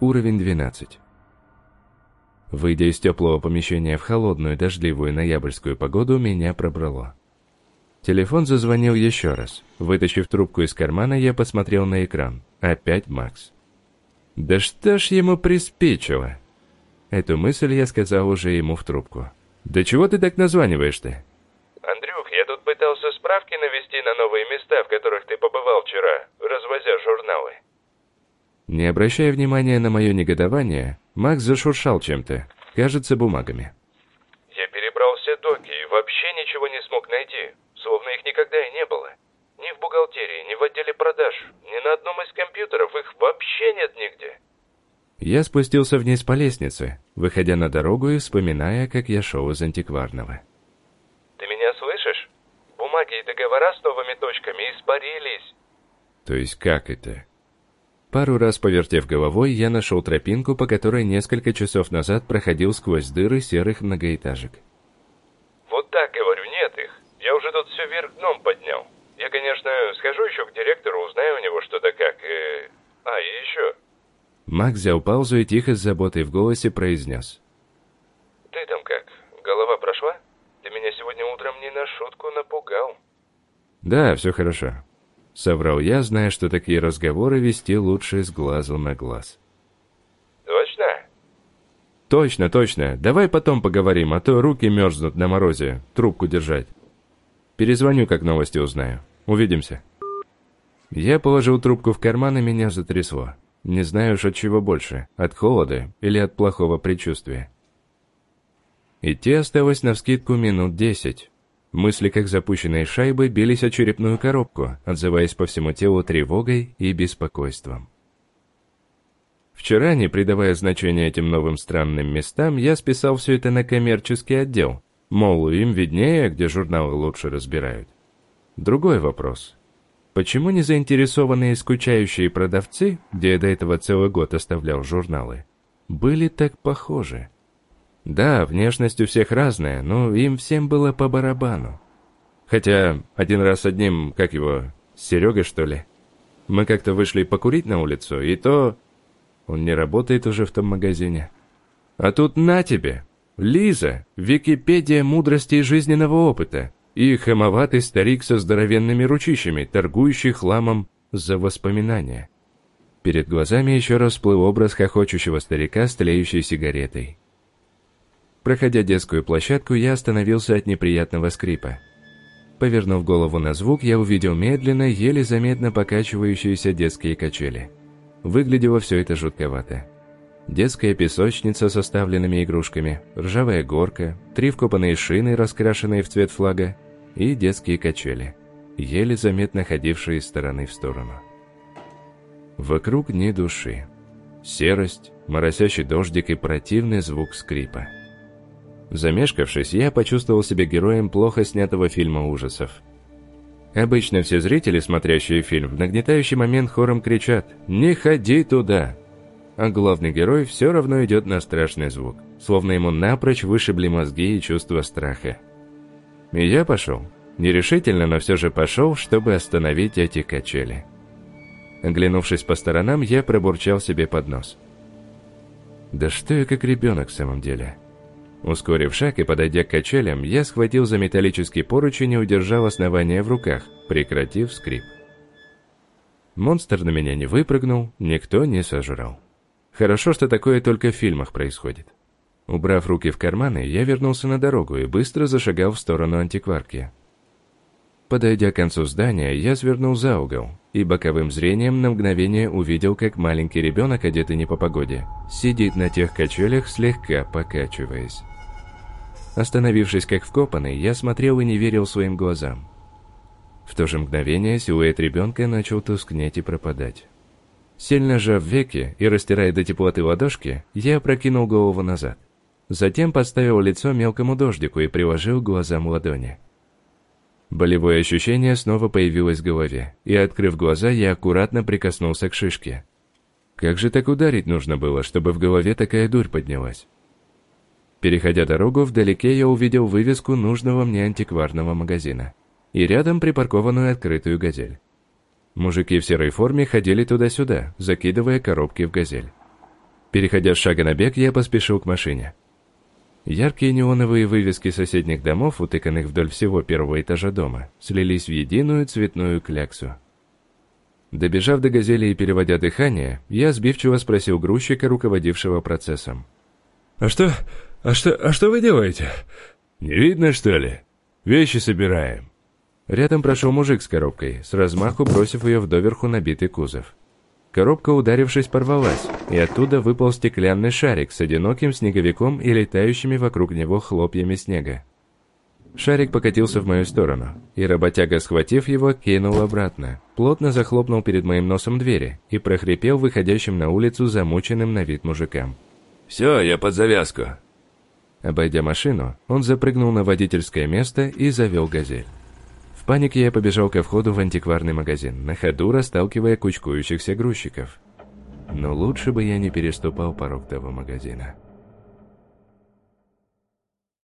Уровень 12. Выйдя из теплого помещения в холодную дождливую ноябрьскую погоду, меня пробрало. Телефон зазвонил еще раз. Вытащив трубку из кармана, я посмотрел на экран. Опять Макс. «Да что ж ему приспичило?» Эту мысль я сказал уже ему в трубку. «Да чего ты так названиваешь-то?» «Андрюх, я тут пытался справки навести на новые места, в которых ты побывал вчера, развозя журналы». Не обращая внимания на мое негодование, Макс зашуршал чем-то, кажется, бумагами. «Я перебрал все доки и вообще ничего не смог найти, словно их никогда и не было. Ни в бухгалтерии, ни в отделе продаж, ни на одном из компьютеров их вообще нет нигде». Я спустился вниз по лестнице, выходя на дорогу и вспоминая, как я шел из антикварного. «Ты меня слышишь? Бумаги и договора с новыми точками испарились». То есть как это? Пару раз повертев головой, я нашел тропинку, по которой несколько часов назад проходил сквозь дыры серых многоэтажек. «Вот так, говорю, нет их. Я уже тут все вверх дном поднял. Я, конечно, схожу еще к директору, узнаю у него что-то как. И... А, и еще. Мак взял паузу и тихо с заботой в голосе произнес. Ты там как? Голова прошла? Ты меня сегодня утром не на шутку напугал. Да, все хорошо. Соврал я, зная, что такие разговоры вести лучше с глазу на глаз. Точно? Точно, точно. Давай потом поговорим, а то руки мерзнут на морозе, трубку держать. Перезвоню, как новости узнаю. Увидимся. Я положил трубку в карман, и меня затрясло. Не знаю уж от чего больше, от холода или от плохого предчувствия. Идти осталось навскидку минут десять. Мысли, как запущенные шайбы, бились о черепную коробку, отзываясь по всему телу тревогой и беспокойством. Вчера, не придавая значения этим новым странным местам, я списал все это на коммерческий отдел, мол, им виднее, где журналы лучше разбирают. Другой вопрос. Почему не заинтересованные скучающие продавцы, где я до этого целый год оставлял журналы, были так похожи? Да, внешность у всех разная, но им всем было по барабану. Хотя один раз одним, как его, Серега, что ли? Мы как-то вышли покурить на улицу, и то... Он не работает уже в том магазине. А тут на тебе! Лиза, Википедия мудрости и жизненного опыта и хамоватый старик со здоровенными ручищами, торгующий хламом за воспоминания. Перед глазами еще раз всплыл образ хохочущего старика с тлеющей сигаретой. Проходя детскую площадку, я остановился от неприятного скрипа. Повернув голову на звук, я увидел медленно, еле заметно покачивающиеся детские качели. Выглядело все это жутковато. Детская песочница с оставленными игрушками, ржавая горка, три вкопанные шины, раскрашенные в цвет флага, и детские качели, еле заметно ходившие из стороны в сторону. Вокруг ни души. Серость, моросящий дождик и противный звук скрипа. Замешкавшись, я почувствовал себя героем плохо снятого фильма ужасов. Обычно все зрители, смотрящие фильм, в нагнетающий момент хором кричат «Не ходи туда!», а главный герой все равно идет на страшный звук, словно ему напрочь вышибли мозги и чувство страха. И я пошел. Нерешительно, но все же пошел, чтобы остановить эти качели. Оглянувшись по сторонам, я пробурчал себе под нос. «Да что я как ребенок в самом деле?» Ускорив шаг и подойдя к качелям, я схватил за металлический поручень и удержал основание в руках, прекратив скрип. Монстр на меня не выпрыгнул, никто не сожрал. Хорошо, что такое только в фильмах происходит. Убрав руки в карманы, я вернулся на дорогу и быстро зашагал в сторону антикварки. Подойдя к концу здания, я свернул за угол и боковым зрением на мгновение увидел, как маленький ребенок, одетый не по погоде, сидит на тех качелях, слегка покачиваясь. Остановившись как вкопанный, я смотрел и не верил своим глазам. В то же мгновение силуэт ребенка начал тускнеть и пропадать. Сильно сжав веки и растирая до теплоты ладошки, я прокинул голову назад. Затем подставил лицо мелкому дождику и приложил к глазам ладони. Болевое ощущение снова появилось в голове, и, открыв глаза, я аккуратно прикоснулся к шишке. Как же так ударить нужно было, чтобы в голове такая дурь поднялась? Переходя дорогу, вдалеке я увидел вывеску нужного мне антикварного магазина и рядом припаркованную открытую газель. Мужики в серой форме ходили туда-сюда, закидывая коробки в газель. Переходя с шага на бег, я поспешил к машине. Яркие неоновые вывески соседних домов, утыканных вдоль всего первого этажа дома, слились в единую цветную кляксу. Добежав до «Газели» и переводя дыхание, я сбивчиво спросил грузчика, руководившего процессом. «А что... а что... а что вы делаете?» «Не видно, что ли? Вещи собираем». Рядом прошел мужик с коробкой, с размаху бросив ее в доверху набитый кузов. Коробка, ударившись, порвалась, и оттуда выпал стеклянный шарик с одиноким снеговиком и летающими вокруг него хлопьями снега. Шарик покатился в мою сторону, и работяга, схватив его, кинул обратно, плотно захлопнул перед моим носом двери и прохрипел выходящим на улицу замученным на вид мужикам. «Все, я под завязку». Обойдя машину, он запрыгнул на водительское место и завел «Газель». В панике я побежал ко входу в антикварный магазин, на ходу расталкивая кучкующихся грузчиков. Но лучше бы я не переступал порог того магазина.